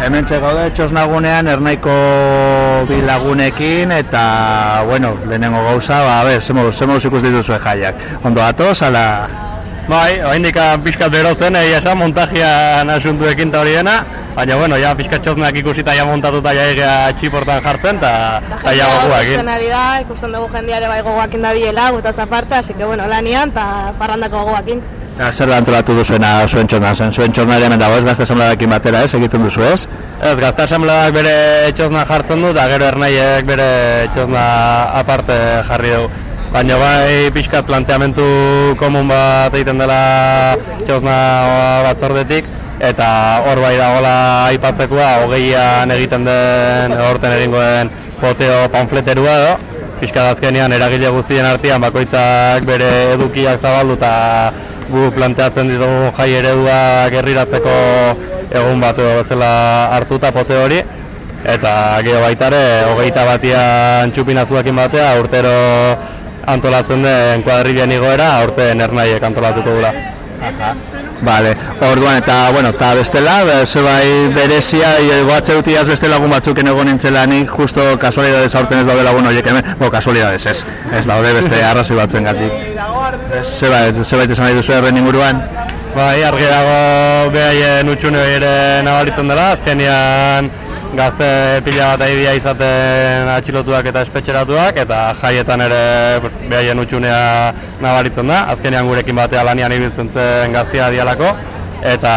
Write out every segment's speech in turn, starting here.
Hemen gaude txosnagunean ernaiko bilagunekin eta, bueno, lehenengo gauza, ba, a zemo, zemo ikus dituzue jaiak. Ondo atoz, ala... Bai, oa indikan pixkat berotzen, egia esan, montajia nasuntu ekin hori dena, baina, bueno, ja pixkat txosnak ikusita ja montatuta ja egia txiportan jartzen, eta ja goguak. Eta ari da, ikusten dugu jendiare bai gogoak indabiela, gutaz aparte, así que, bueno, lanian, eta parrandako gogoak Ja, zer da antolatu duzuena zuen txorna, zen zuen txorna ere dago ez gazte asambladakin batera ez, egiten duzu ez? Ez, gazte asamladak bere txosna jartzen du, eta gero ernaiek bere txosna aparte jarri dugu. Baina bai pixkat planteamentu komun bat egiten dela txosna batzordetik, eta hor bai dagoela aipatzekoa, hogeian egiten den, horten egingoen poteo panfleterua edo, pixkat azkenean eragile guztien artean bakoitzak bere edukiak zabaldu eta gu planteatzen ditugu jai eredua gerriratzeko egun batu bezala hartuta pote hori eta gero baitare hogeita batian txupinazuakin batea urtero antolatzen den kuadribian igoera urte ernaiek antolatuko gula. Vale, orduan eta, bueno, eta bestela, ze bai berezia, goatze dutiaz beste lagun batzuk egon nintzela nik, justo kasualidades aurten ez daude lagun horiek hemen, bo, kasualidades ez, ez daude beste arrazoi batzuen gatik. Ze bai, ze bai tesan nahi duzu erren inguruan? Bai, argi dago behaien utxune ere nabaritzen dela, azkenian gazte pila bat aibia izaten atxilotuak eta espetxeratuak eta jaietan ere behaien utxunea nabaritzen da, azkenean gurekin batea lanian ibiltzen zen gaztea dialako eta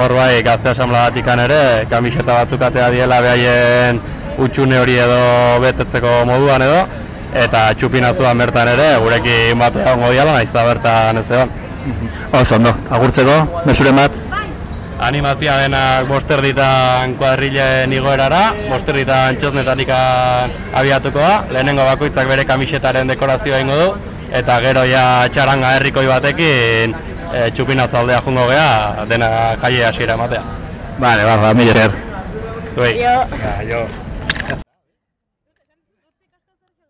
hor bai gazte asambladatik ere kamiseta batzuk atea diela behaien utxune hori edo betetzeko moduan edo eta txupinazuan bertan ere gurekin batea ongo diala naiz da bertan ez egon. Oso, ondo, agurtzeko, mesure bat? Animatzia denak bosterditan kuadrilen igoerara, bosterditan txosnetatik abiatuko da, lehenengo bakoitzak bere kamisetaren dekorazioa ingo du, eta gero ja txaranga herrikoi batekin e, txupina zaldea jungo geha, dena jaie hasiera ematea. Vale, barra, mila Zuei. Jo. Ja, jo.